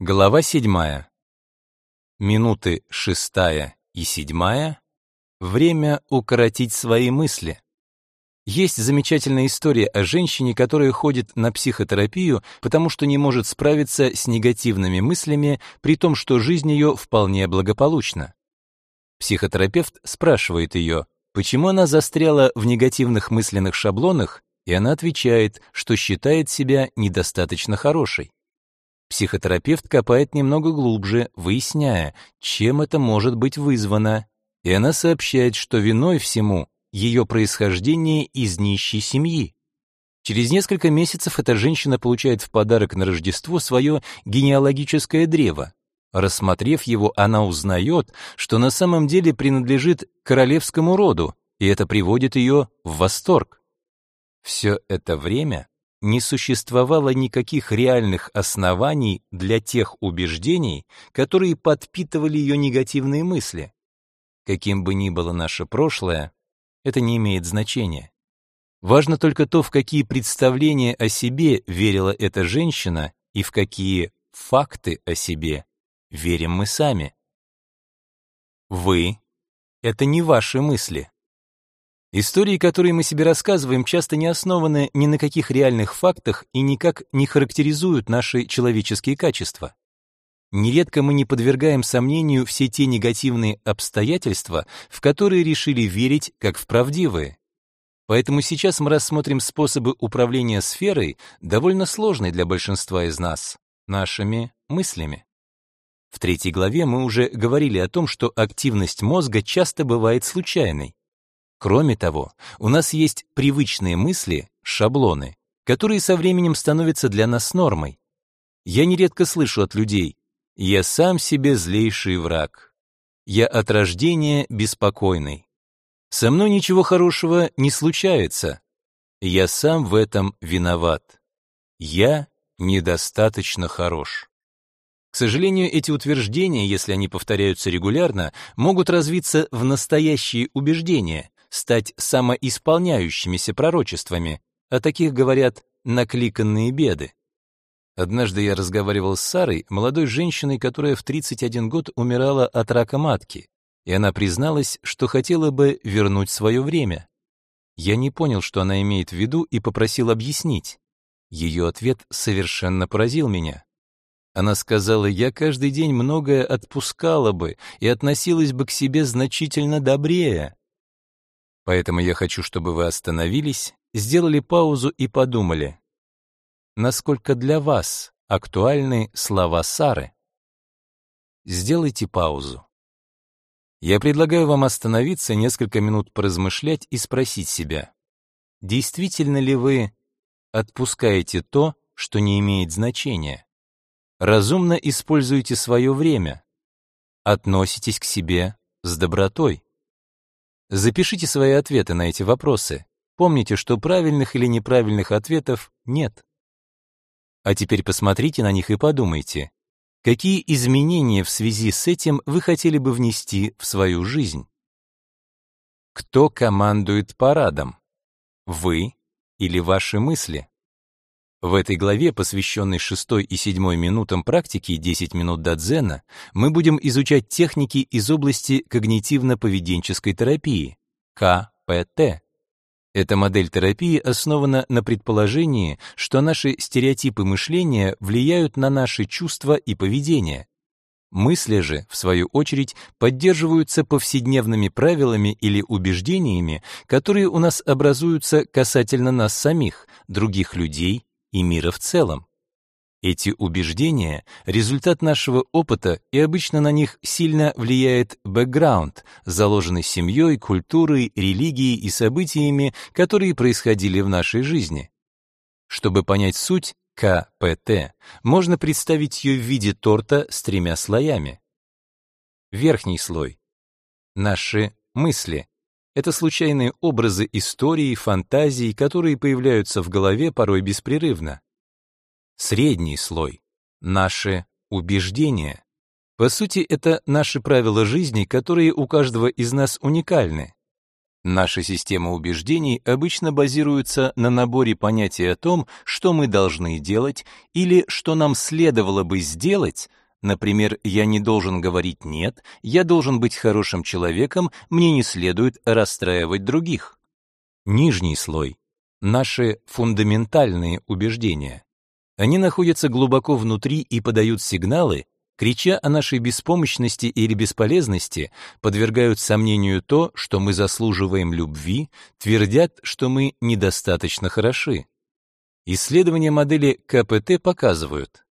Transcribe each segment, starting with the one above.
Глава седьмая. Минуты шестая и седьмая. Время укоротить свои мысли. Есть замечательная история о женщине, которая ходит на психотерапию, потому что не может справиться с негативными мыслями, при том, что жизнь ее вполне благополучна. Психотерапевт спрашивает ее, почему она застряла в негативных мысленных шаблонах, и она отвечает, что считает себя недостаточно хорошей. Психотерапевт копает немного глубже, выясняя, чем это может быть вызвано, и она сообщает, что виной всему ее происхождение из нищей семьи. Через несколько месяцев эта женщина получает в подарок на Рождество свое генеалогическое древо. Рассмотрев его, она узнает, что на самом деле принадлежит королевскому роду, и это приводит ее в восторг. Все это время не существовало никаких реальных оснований для тех убеждений, которые подпитывали ее негативные мысли. Каким бы ни было наше прошлое, это не имеет значения. Важно только то, в какие представления о себе верила эта женщина и в какие факты о себе верим мы сами. Вы — это не ваши мысли. Истории, которые мы себе рассказываем, часто не основаны ни на каких реальных фактах и никак не характеризуют наши человеческие качества. Нередко мы не подвергаем сомнению все те негативные обстоятельства, в которые решили верить как в правдивые. Поэтому сейчас мы рассмотрим способы управления сферой, довольно сложной для большинства из нас, нашими мыслями. В третьей главе мы уже говорили о том, что активность мозга часто бывает случайной. Кроме того, у нас есть привычные мысли, шаблоны, которые со временем становятся для нас нормой. Я нередко слышу от людей «Я сам себе злейший враг», «Я от рождения беспокойный», «Со мной ничего хорошего не случается», «Я сам в этом виноват», «Я недостаточно хорош». К сожалению, эти утверждения, если они повторяются регулярно, могут развиться в настоящие убеждения, стать самоисполняющимися пророчествами, о таких говорят накликанные беды. Однажды я разговаривал с Сарой, молодой женщиной, которая в 31 год умирала от рака матки, и она призналась, что хотела бы вернуть свое время. Я не понял, что она имеет в виду, и попросил объяснить. Ее ответ совершенно поразил меня. Она сказала, я каждый день многое отпускала бы и относилась бы к себе значительно добрее. Поэтому я хочу, чтобы вы остановились, сделали паузу и подумали, насколько для вас актуальны слова Сары. Сделайте паузу. Я предлагаю вам остановиться, несколько минут поразмышлять и спросить себя, действительно ли вы отпускаете то, что не имеет значения? Разумно используете свое время? Относитесь к себе с добротой? Запишите свои ответы на эти вопросы. Помните, что правильных или неправильных ответов нет. А теперь посмотрите на них и подумайте, какие изменения в связи с этим вы хотели бы внести в свою жизнь. Кто командует парадом? Вы или ваши мысли? В этой главе, посвященной шестой и седьмой минутам практики 10 минут до дзена, мы будем изучать техники из области когнитивно-поведенческой терапии, КПТ. Эта модель терапии основана на предположении, что наши стереотипы мышления влияют на наши чувства и поведение. Мысли же, в свою очередь, поддерживаются повседневными правилами или убеждениями, которые у нас образуются касательно нас самих, других людей и мира в целом. Эти убеждения — результат нашего опыта, и обычно на них сильно влияет бэкграунд, заложенный семьей, культурой, религией и событиями, которые происходили в нашей жизни. Чтобы понять суть КПТ, можно представить ее в виде торта с тремя слоями. Верхний слой — наши мысли, это случайные образы истории, фантазий, которые появляются в голове порой беспрерывно. Средний слой — наши убеждения. По сути, это наши правила жизни, которые у каждого из нас уникальны. Наша система убеждений обычно базируется на наборе понятий о том, что мы должны делать или что нам следовало бы сделать, Например, я не должен говорить «нет», я должен быть хорошим человеком, мне не следует расстраивать других. Нижний слой — наши фундаментальные убеждения. Они находятся глубоко внутри и подают сигналы, крича о нашей беспомощности или бесполезности, подвергают сомнению то, что мы заслуживаем любви, твердят, что мы недостаточно хороши. Исследования модели КПТ показывают,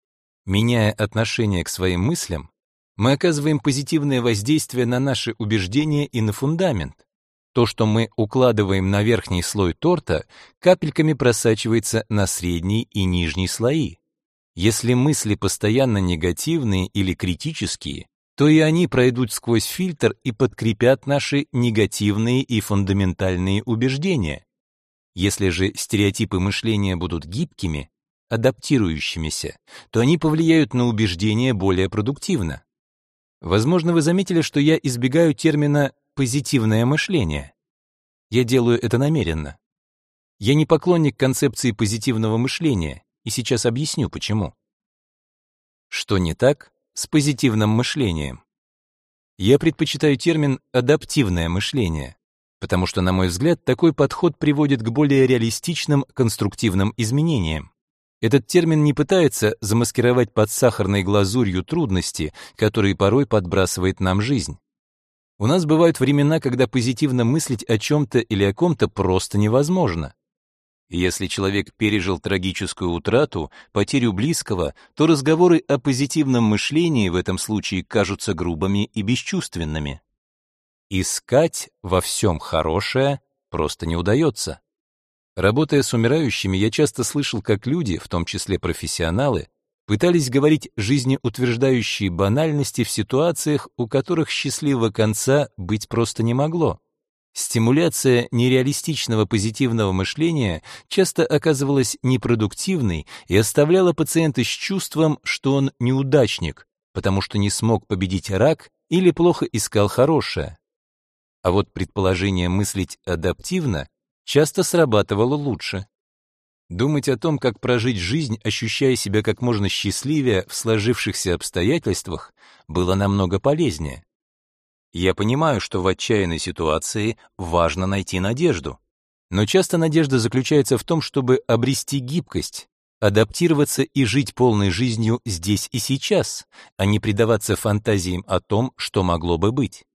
меняя отношение к своим мыслям, мы оказываем позитивное воздействие на наши убеждения и на фундамент. То, что мы укладываем на верхний слой торта, капельками просачивается на средний и нижний слои. Если мысли постоянно негативные или критические, то и они пройдут сквозь фильтр и подкрепят наши негативные и фундаментальные убеждения. Если же стереотипы мышления будут гибкими, адаптирующимися, то они повлияют на убеждения более продуктивно. Возможно, вы заметили, что я избегаю термина «позитивное мышление». Я делаю это намеренно. Я не поклонник концепции позитивного мышления, и сейчас объясню, почему. Что не так с позитивным мышлением? Я предпочитаю термин «адаптивное мышление», потому что, на мой взгляд, такой подход приводит к более реалистичным конструктивным изменениям. Этот термин не пытается замаскировать под сахарной глазурью трудности, которые порой подбрасывает нам жизнь. У нас бывают времена, когда позитивно мыслить о чем-то или о ком-то просто невозможно. Если человек пережил трагическую утрату, потерю близкого, то разговоры о позитивном мышлении в этом случае кажутся грубыми и бесчувственными. Искать во всем хорошее просто не удается. Работая с умирающими, я часто слышал, как люди, в том числе профессионалы, пытались говорить жизнеутверждающие банальности в ситуациях, у которых счастливого конца быть просто не могло. Стимуляция нереалистичного позитивного мышления часто оказывалась непродуктивной и оставляла пациента с чувством, что он неудачник, потому что не смог победить рак или плохо искал хорошее. А вот предположение мыслить адаптивно часто срабатывало лучше. Думать о том, как прожить жизнь, ощущая себя как можно счастливее в сложившихся обстоятельствах, было намного полезнее. Я понимаю, что в отчаянной ситуации важно найти надежду. Но часто надежда заключается в том, чтобы обрести гибкость, адаптироваться и жить полной жизнью здесь и сейчас, а не предаваться фантазиям о том, что могло бы быть.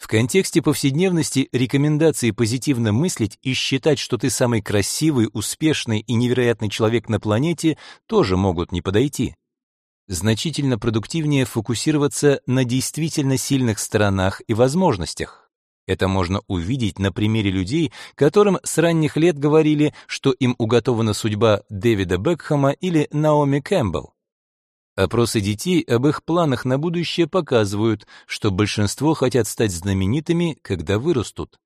В контексте повседневности рекомендации позитивно мыслить и считать, что ты самый красивый, успешный и невероятный человек на планете, тоже могут не подойти значительно продуктивнее фокусироваться на действительно сильных сторонах и возможностях. Это можно увидеть на примере людей, которым с ранних лет говорили, что им уготована судьба Дэвида Бекхэма или Наоми Кэмпбелл. Опросы детей об их планах на будущее показывают, что большинство хотят стать знаменитыми, когда вырастут.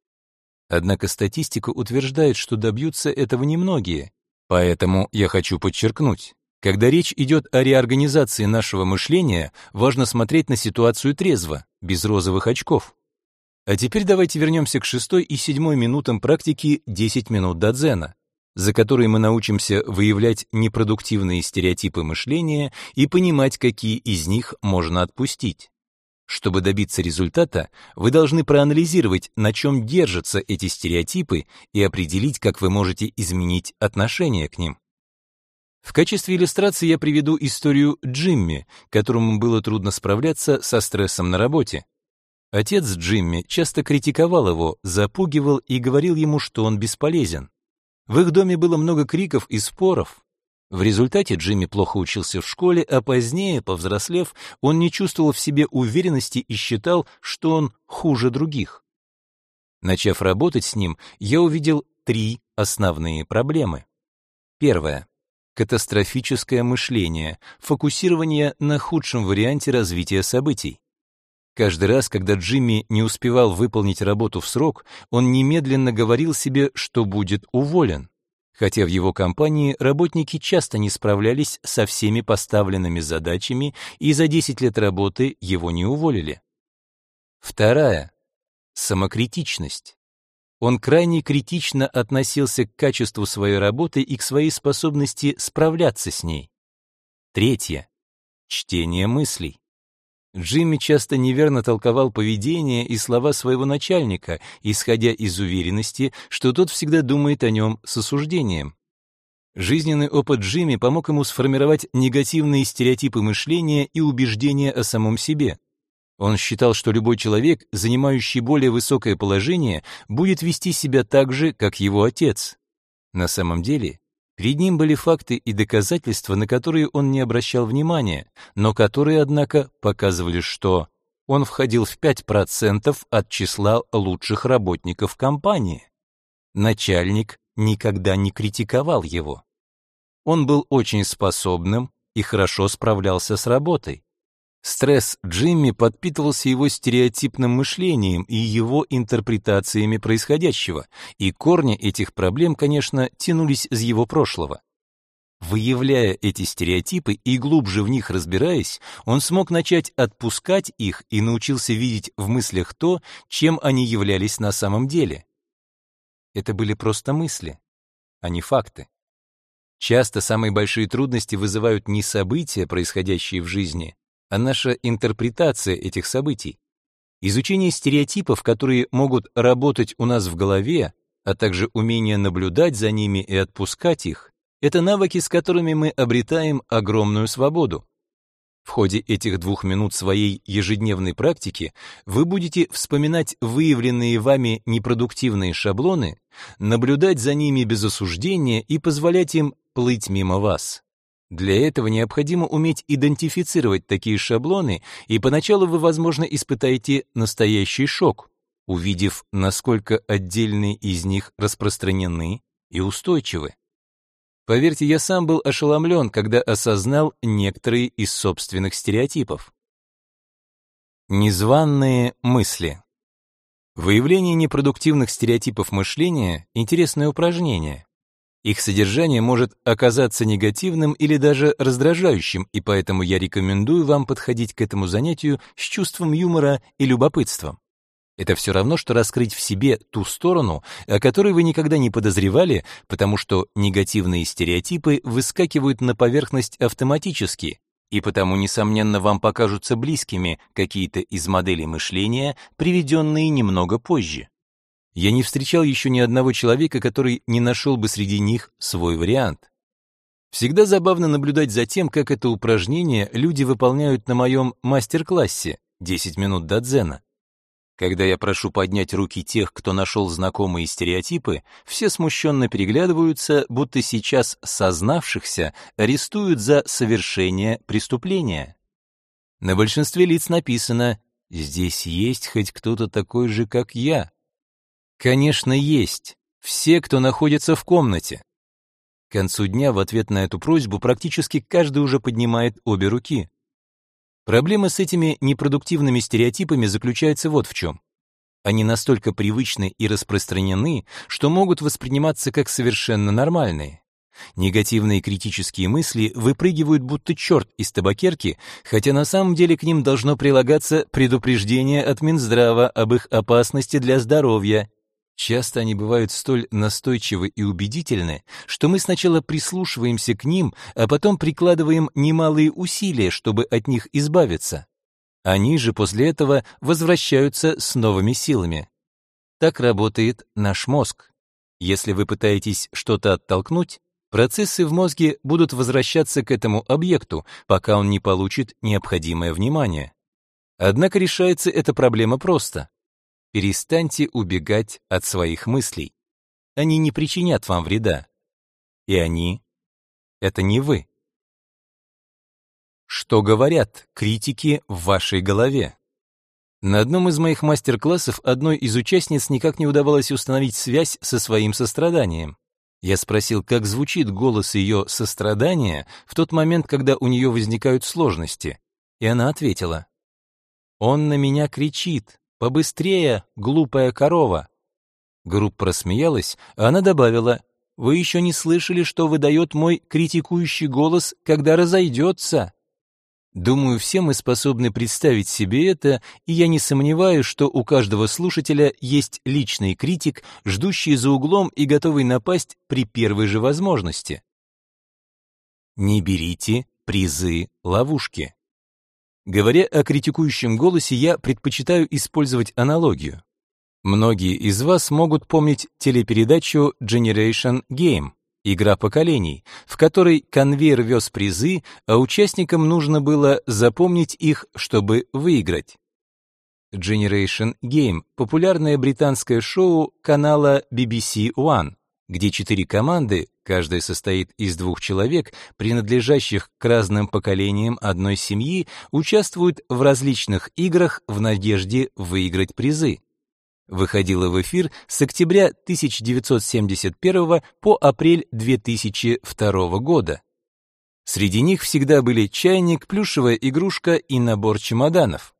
Однако статистика утверждает, что добьются этого немногие. Поэтому я хочу подчеркнуть, когда речь идет о реорганизации нашего мышления, важно смотреть на ситуацию трезво, без розовых очков. А теперь давайте вернемся к шестой и седьмой минутам практики 10 минут до дзена, за которые мы научимся выявлять непродуктивные стереотипы мышления и понимать, какие из них можно отпустить. Чтобы добиться результата, вы должны проанализировать, на чем держатся эти стереотипы и определить, как вы можете изменить отношение к ним. В качестве иллюстрации я приведу историю Джимми, которому было трудно справляться со стрессом на работе. Отец Джимми часто критиковал его, запугивал и говорил ему, что он бесполезен. В их доме было много криков и споров. В результате Джимми плохо учился в школе, а позднее, повзрослев, он не чувствовал в себе уверенности и считал, что он хуже других. Начав работать с ним, я увидел три основные проблемы. Первое катастрофическое мышление, фокусирование на худшем варианте развития событий. Каждый раз, когда Джимми не успевал выполнить работу в срок, он немедленно говорил себе, что будет уволен. Хотя в его компании работники часто не справлялись со всеми поставленными задачами, и за 10 лет работы его не уволили. Вторая — самокритичность. Он крайне критично относился к качеству своей работы и к своей способности справляться с ней. Третье. Чтение мыслей. Джимми часто неверно толковал поведение и слова своего начальника, исходя из уверенности, что тот всегда думает о нем с осуждением. Жизненный опыт Джимми помог ему сформировать негативные стереотипы мышления и убеждения о самом себе. Он считал, что любой человек, занимающий более высокое положение, будет вести себя так же, как его отец. На самом деле, Перед ним были факты и доказательства, на которые он не обращал внимания, но которые, однако, показывали, что он входил в 5% от числа лучших работников компании. Начальник никогда не критиковал его. Он был очень способным и хорошо справлялся с работой. Стресс Джимми подпитывался его стереотипным мышлением и его интерпретациями происходящего, и корни этих проблем, конечно, тянулись из его прошлого. Выявляя эти стереотипы и глубже в них разбираясь, он смог начать отпускать их и научился видеть в мыслях то, чем они являлись на самом деле. Это были просто мысли, а не факты. Часто самые большие трудности вызывают не события, происходящие в жизни, а наша интерпретация этих событий. Изучение стереотипов, которые могут работать у нас в голове, а также умение наблюдать за ними и отпускать их, это навыки, с которыми мы обретаем огромную свободу. В ходе этих двух минут своей ежедневной практики вы будете вспоминать выявленные вами непродуктивные шаблоны, наблюдать за ними без осуждения и позволять им плыть мимо вас. Для этого необходимо уметь идентифицировать такие шаблоны, и поначалу вы, возможно, испытаете настоящий шок, увидев, насколько отдельные из них распространены и устойчивы. Поверьте, я сам был ошеломлен, когда осознал некоторые из собственных стереотипов. Незваные мысли. Выявление непродуктивных стереотипов мышления — интересное упражнение. Их содержание может оказаться негативным или даже раздражающим, и поэтому я рекомендую вам подходить к этому занятию с чувством юмора и любопытством. Это все равно, что раскрыть в себе ту сторону, о которой вы никогда не подозревали, потому что негативные стереотипы выскакивают на поверхность автоматически, и потому, несомненно, вам покажутся близкими какие-то из моделей мышления, приведенные немного позже. Я не встречал еще ни одного человека, который не нашел бы среди них свой вариант. Всегда забавно наблюдать за тем, как это упражнение люди выполняют на моем мастер-классе «10 минут до дзена». Когда я прошу поднять руки тех, кто нашел знакомые стереотипы, все смущенно переглядываются, будто сейчас сознавшихся арестуют за совершение преступления. На большинстве лиц написано «Здесь есть хоть кто-то такой же, как я». Конечно, есть. Все, кто находится в комнате. К концу дня в ответ на эту просьбу практически каждый уже поднимает обе руки. Проблема с этими непродуктивными стереотипами заключается вот в чем. Они настолько привычны и распространены, что могут восприниматься как совершенно нормальные. Негативные критические мысли выпрыгивают будто черт из табакерки, хотя на самом деле к ним должно прилагаться предупреждение от Минздрава об их опасности для здоровья Часто они бывают столь настойчивы и убедительны, что мы сначала прислушиваемся к ним, а потом прикладываем немалые усилия, чтобы от них избавиться. Они же после этого возвращаются с новыми силами. Так работает наш мозг. Если вы пытаетесь что-то оттолкнуть, процессы в мозге будут возвращаться к этому объекту, пока он не получит необходимое внимание. Однако решается эта проблема просто. Перестаньте убегать от своих мыслей. Они не причинят вам вреда. И они — это не вы. Что говорят критики в вашей голове? На одном из моих мастер-классов одной из участниц никак не удавалось установить связь со своим состраданием. Я спросил, как звучит голос ее сострадания в тот момент, когда у нее возникают сложности, и она ответила, «Он на меня кричит, «Побыстрее, глупая корова!» Группа рассмеялась, а она добавила, «Вы еще не слышали, что выдает мой критикующий голос, когда разойдется?» Думаю, все мы способны представить себе это, и я не сомневаюсь, что у каждого слушателя есть личный критик, ждущий за углом и готовый напасть при первой же возможности. Не берите призы ловушки. Говоря о критикующем голосе, я предпочитаю использовать аналогию. Многие из вас могут помнить телепередачу Generation Game, игра поколений, в которой конвейер вез призы, а участникам нужно было запомнить их, чтобы выиграть. Generation Game — популярное британское шоу канала BBC One, где четыре команды, каждая состоит из двух человек, принадлежащих к разным поколениям одной семьи, участвуют в различных играх в надежде выиграть призы выходила в эфир с октября 1971 по апрель 2002 года. Среди них всегда были чайник, плюшевая игрушка и набор чемоданов.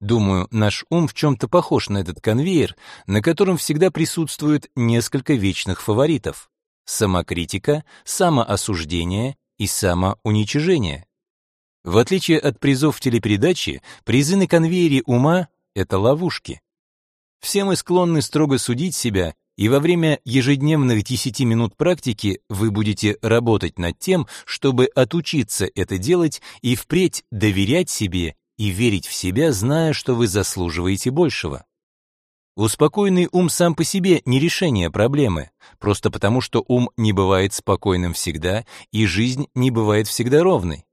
Думаю, наш ум в чем-то похож на этот конвейер, на котором всегда присутствует несколько вечных фаворитов. Самокритика, самоосуждение и самоуничижение. В отличие от призов телепередачи, призы на конвейере ума — это ловушки. Все мы склонны строго судить себя, и во время ежедневных 10 минут практики вы будете работать над тем, чтобы отучиться это делать и впредь доверять себе и верить в себя, зная, что вы заслуживаете большего. Успокоенный ум сам по себе не решение проблемы, просто потому что ум не бывает спокойным всегда, и жизнь не бывает всегда ровной.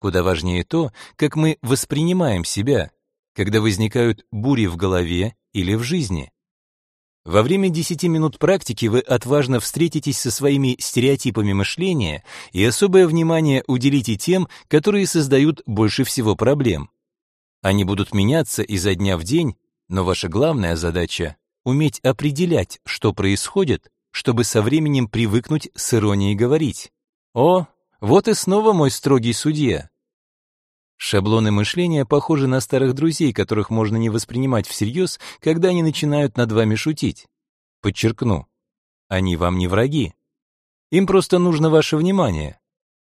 Куда важнее то, как мы воспринимаем себя, когда возникают бури в голове или в жизни. Во время 10 минут практики вы отважно встретитесь со своими стереотипами мышления и особое внимание уделите тем, которые создают больше всего проблем. Они будут меняться изо дня в день, но ваша главная задача — уметь определять, что происходит, чтобы со временем привыкнуть с иронией говорить. «О, вот и снова мой строгий судья. Шаблоны мышления похожи на старых друзей, которых можно не воспринимать всерьез, когда они начинают над вами шутить. Подчеркну, они вам не враги. Им просто нужно ваше внимание.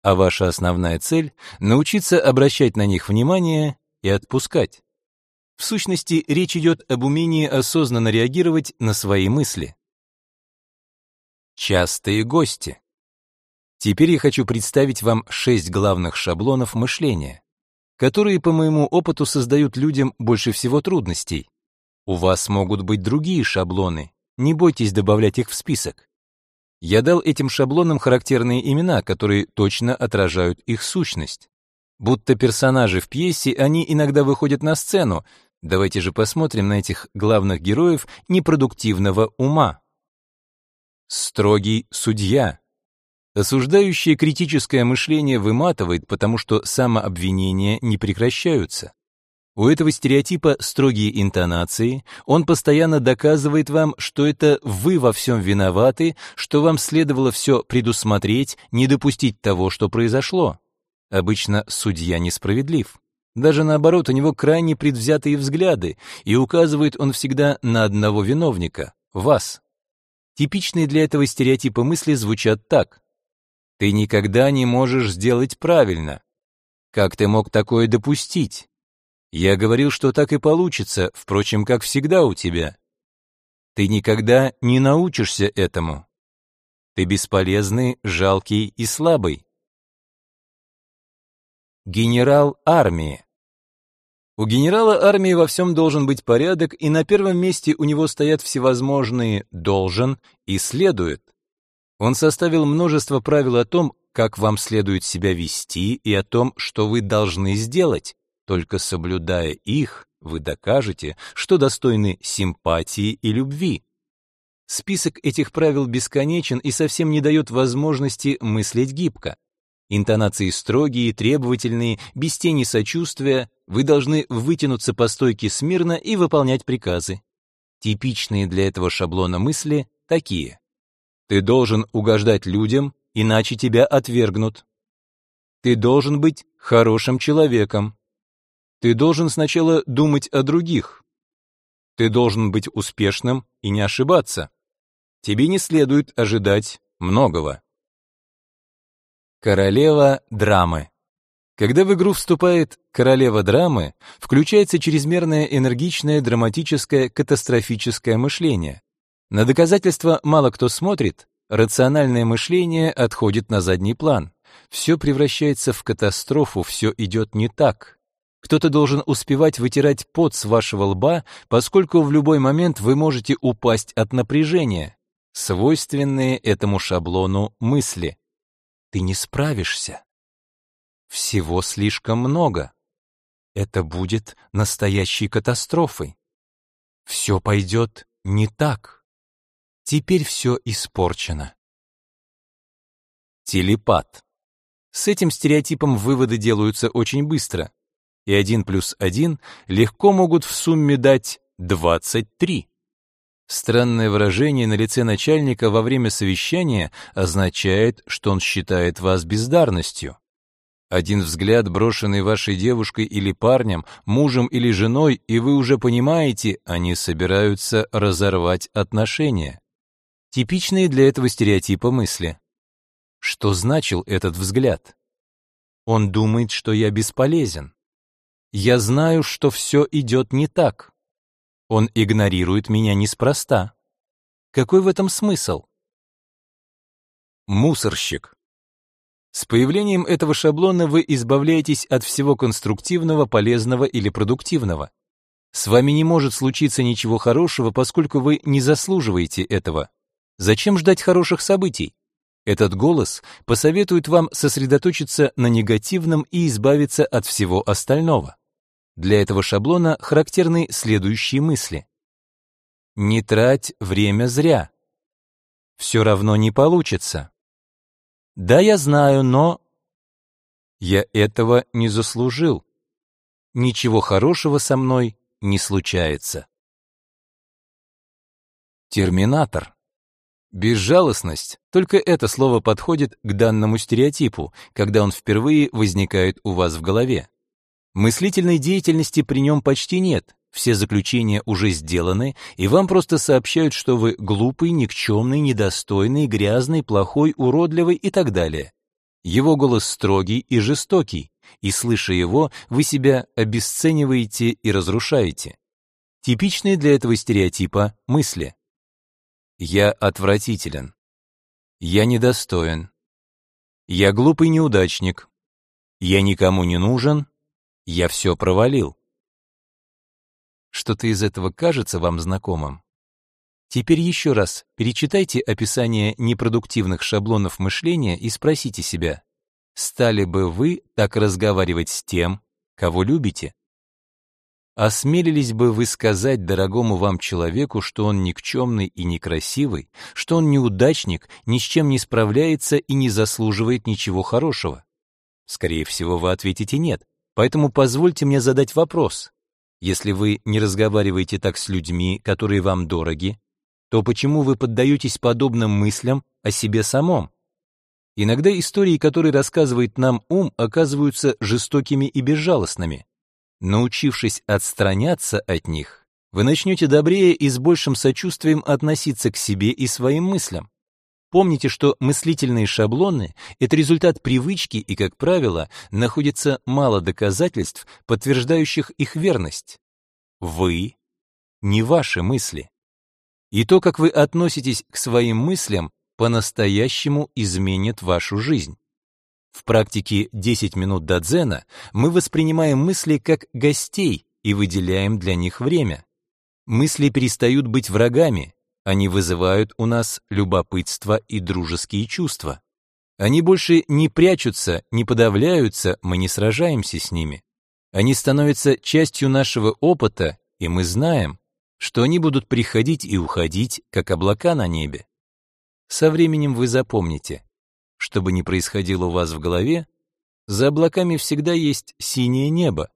А ваша основная цель — научиться обращать на них внимание и отпускать. В сущности, речь идет об умении осознанно реагировать на свои мысли. Частые гости. Теперь я хочу представить вам шесть главных шаблонов мышления которые, по моему опыту, создают людям больше всего трудностей. У вас могут быть другие шаблоны, не бойтесь добавлять их в список. Я дал этим шаблонам характерные имена, которые точно отражают их сущность. Будто персонажи в пьесе, они иногда выходят на сцену. Давайте же посмотрим на этих главных героев непродуктивного ума. Строгий судья, Осуждающее критическое мышление выматывает, потому что самообвинения не прекращаются. У этого стереотипа строгие интонации, он постоянно доказывает вам, что это вы во всем виноваты, что вам следовало все предусмотреть, не допустить того, что произошло. Обычно судья несправедлив. Даже наоборот, у него крайне предвзятые взгляды, и указывает он всегда на одного виновника — вас. Типичные для этого стереотипы мысли звучат так. Ты никогда не можешь сделать правильно. Как ты мог такое допустить? Я говорил, что так и получится, впрочем, как всегда у тебя. Ты никогда не научишься этому. Ты бесполезный, жалкий и слабый. Генерал армии. У генерала армии во всем должен быть порядок, и на первом месте у него стоят всевозможные «должен» и «следует». Он составил множество правил о том, как вам следует себя вести и о том, что вы должны сделать. Только соблюдая их, вы докажете, что достойны симпатии и любви. Список этих правил бесконечен и совсем не дает возможности мыслить гибко. Интонации строгие, требовательные, без тени сочувствия, вы должны вытянуться по стойке смирно и выполнять приказы. Типичные для этого шаблона мысли такие. Ты должен угождать людям, иначе тебя отвергнут. Ты должен быть хорошим человеком. Ты должен сначала думать о других. Ты должен быть успешным и не ошибаться. Тебе не следует ожидать многого. Королева драмы Когда в игру вступает королева драмы, включается чрезмерное энергичное, драматическое, катастрофическое мышление. На доказательства мало кто смотрит, рациональное мышление отходит на задний план. Все превращается в катастрофу, все идет не так. Кто-то должен успевать вытирать пот с вашего лба, поскольку в любой момент вы можете упасть от напряжения, свойственные этому шаблону мысли. Ты не справишься. Всего слишком много. Это будет настоящей катастрофой. Все пойдет не так. Теперь все испорчено. Телепат. С этим стереотипом выводы делаются очень быстро и 1 плюс 1 легко могут в сумме дать 23. Странное выражение на лице начальника во время совещания означает, что он считает вас бездарностью. Один взгляд, брошенный вашей девушкой или парнем, мужем или женой, и вы уже понимаете, они собираются разорвать отношения. Типичные для этого стереотипа мысли. Что значил этот взгляд? Он думает, что я бесполезен. Я знаю, что все идет не так. Он игнорирует меня неспроста. Какой в этом смысл? Мусорщик. С появлением этого шаблона вы избавляетесь от всего конструктивного, полезного или продуктивного. С вами не может случиться ничего хорошего, поскольку вы не заслуживаете этого. Зачем ждать хороших событий? Этот голос посоветует вам сосредоточиться на негативном и избавиться от всего остального. Для этого шаблона характерны следующие мысли. Не трать время зря. Все равно не получится. Да, я знаю, но... Я этого не заслужил. Ничего хорошего со мной не случается. Терминатор. Безжалостность, только это слово подходит к данному стереотипу, когда он впервые возникает у вас в голове. Мыслительной деятельности при нем почти нет, все заключения уже сделаны, и вам просто сообщают, что вы глупый, никчемный, недостойный, грязный, плохой, уродливый и так далее. Его голос строгий и жестокий, и, слыша его, вы себя обесцениваете и разрушаете. Типичные для этого стереотипа мысли. Я отвратителен. Я недостоин. Я глупый неудачник. Я никому не нужен. Я все провалил. Что-то из этого кажется вам знакомым? Теперь еще раз перечитайте описание непродуктивных шаблонов мышления и спросите себя, стали бы вы так разговаривать с тем, кого любите? Осмелились бы вы сказать дорогому вам человеку, что он никчемный и некрасивый, что он неудачник, ни с чем не справляется и не заслуживает ничего хорошего? Скорее всего, вы ответите «нет». Поэтому позвольте мне задать вопрос. Если вы не разговариваете так с людьми, которые вам дороги, то почему вы поддаетесь подобным мыслям о себе самом? Иногда истории, которые рассказывает нам ум, оказываются жестокими и безжалостными. Научившись отстраняться от них, вы начнете добрее и с большим сочувствием относиться к себе и своим мыслям. Помните, что мыслительные шаблоны — это результат привычки и, как правило, находится мало доказательств, подтверждающих их верность. Вы — не ваши мысли. И то, как вы относитесь к своим мыслям, по-настоящему изменит вашу жизнь. В практике 10 минут до дзена мы воспринимаем мысли как гостей и выделяем для них время. Мысли перестают быть врагами, они вызывают у нас любопытство и дружеские чувства. Они больше не прячутся, не подавляются, мы не сражаемся с ними. Они становятся частью нашего опыта, и мы знаем, что они будут приходить и уходить, как облака на небе. Со временем вы запомните, что бы ни происходило у вас в голове, за облаками всегда есть синее небо.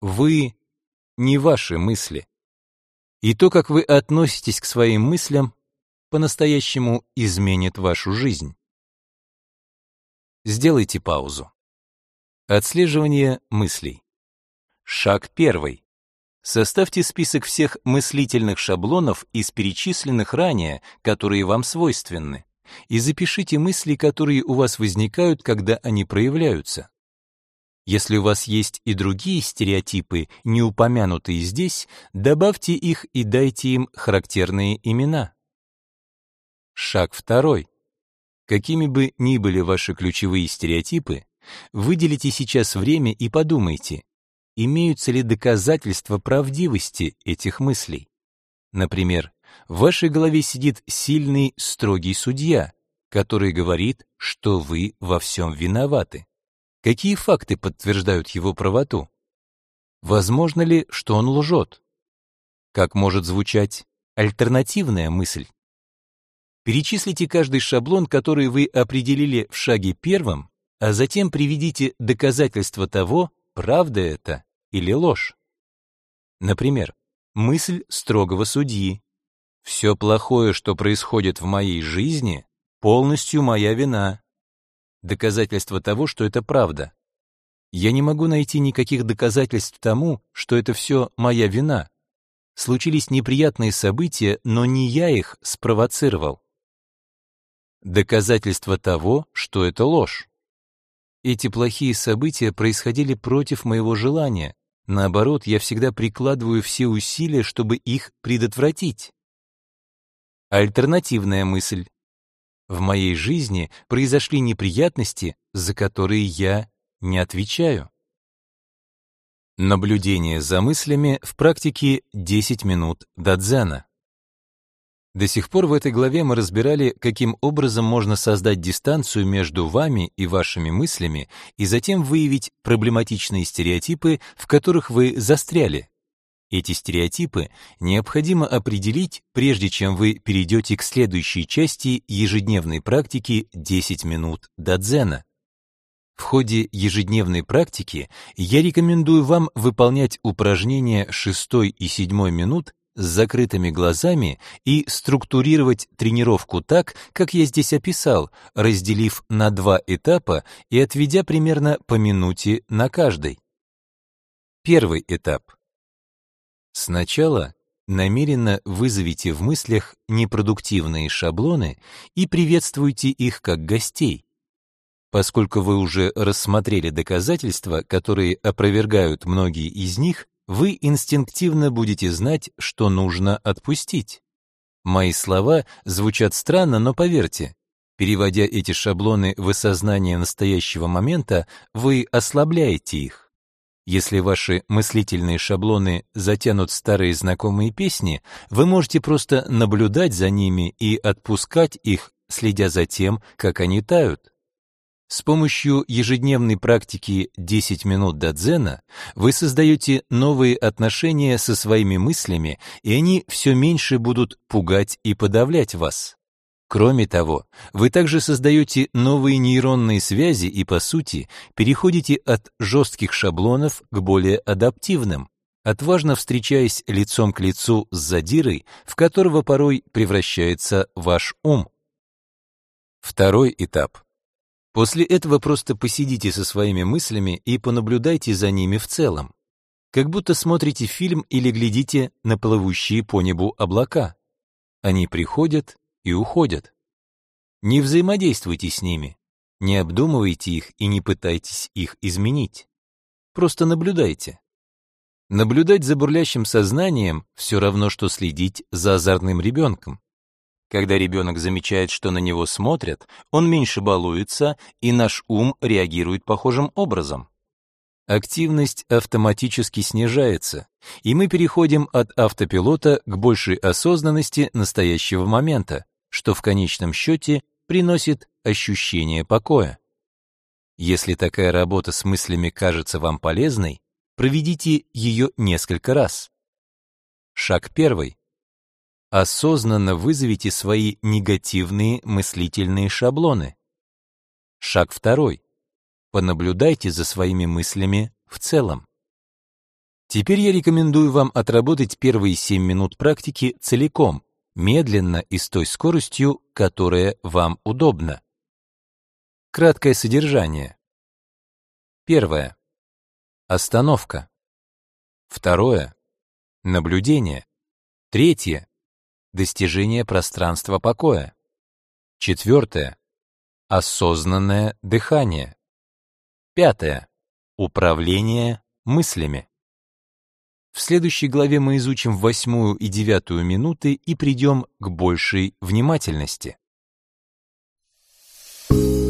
Вы не ваши мысли. И то, как вы относитесь к своим мыслям, по-настоящему изменит вашу жизнь. Сделайте паузу. Отслеживание мыслей. Шаг первый. Составьте список всех мыслительных шаблонов из перечисленных ранее, которые вам свойственны и запишите мысли, которые у вас возникают, когда они проявляются. Если у вас есть и другие стереотипы, не упомянутые здесь, добавьте их и дайте им характерные имена. Шаг второй. Какими бы ни были ваши ключевые стереотипы, выделите сейчас время и подумайте, имеются ли доказательства правдивости этих мыслей. Например, в вашей голове сидит сильный, строгий судья, который говорит, что вы во всем виноваты. Какие факты подтверждают его правоту? Возможно ли, что он лжет? Как может звучать альтернативная мысль? Перечислите каждый шаблон, который вы определили в шаге первом, а затем приведите доказательства того, правда это или ложь. Например, мысль строгого судьи. Все плохое, что происходит в моей жизни, полностью моя вина доказательство того, что это правда. Я не могу найти никаких доказательств тому, что это все моя вина. Случились неприятные события, но не я их спровоцировал. Доказательство того, что это ложь. Эти плохие события происходили против моего желания. Наоборот, я всегда прикладываю все усилия, чтобы их предотвратить. Альтернативная мысль. В моей жизни произошли неприятности, за которые я не отвечаю. Наблюдение за мыслями в практике 10 минут до дзена. До сих пор в этой главе мы разбирали, каким образом можно создать дистанцию между вами и вашими мыслями и затем выявить проблематичные стереотипы, в которых вы застряли. Эти стереотипы необходимо определить, прежде чем вы перейдете к следующей части ежедневной практики 10 минут до дзена. В ходе ежедневной практики я рекомендую вам выполнять упражнения 6 и 7 минут с закрытыми глазами и структурировать тренировку так, как я здесь описал, разделив на два этапа и отведя примерно по минуте на каждый. Первый этап Сначала намеренно вызовите в мыслях непродуктивные шаблоны и приветствуйте их как гостей. Поскольку вы уже рассмотрели доказательства, которые опровергают многие из них, вы инстинктивно будете знать, что нужно отпустить. Мои слова звучат странно, но поверьте, переводя эти шаблоны в осознание настоящего момента, вы ослабляете их. Если ваши мыслительные шаблоны затянут старые знакомые песни, вы можете просто наблюдать за ними и отпускать их, следя за тем, как они тают. С помощью ежедневной практики 10 минут до дзена вы создаете новые отношения со своими мыслями, и они все меньше будут пугать и подавлять вас. Кроме того, вы также создаете новые нейронные связи и, по сути, переходите от жестких шаблонов к более адаптивным, отважно встречаясь лицом к лицу с задирой, в которого порой превращается ваш ум. Второй этап. После этого просто посидите со своими мыслями и понаблюдайте за ними в целом. Как будто смотрите фильм или глядите на плывущие по небу облака. Они приходят и уходят. Не взаимодействуйте с ними, не обдумывайте их и не пытайтесь их изменить. Просто наблюдайте. Наблюдать за бурлящим сознанием все равно, что следить за азартным ребенком. Когда ребенок замечает, что на него смотрят, он меньше балуется, и наш ум реагирует похожим образом. Активность автоматически снижается, и мы переходим от автопилота к большей осознанности настоящего момента, что в конечном счете приносит ощущение покоя. Если такая работа с мыслями кажется вам полезной, проведите ее несколько раз. Шаг первый. Осознанно вызовите свои негативные мыслительные шаблоны. Шаг второй. Понаблюдайте за своими мыслями в целом. Теперь я рекомендую вам отработать первые 7 минут практики целиком, медленно и с той скоростью, которая вам удобна. Краткое содержание. Первое. Остановка. Второе. Наблюдение. Третье. Достижение пространства покоя. Четвертое. Осознанное дыхание. Пятое. Управление мыслями. В следующей главе мы изучим восьмую и девятую минуты и придем к большей внимательности. Thank you.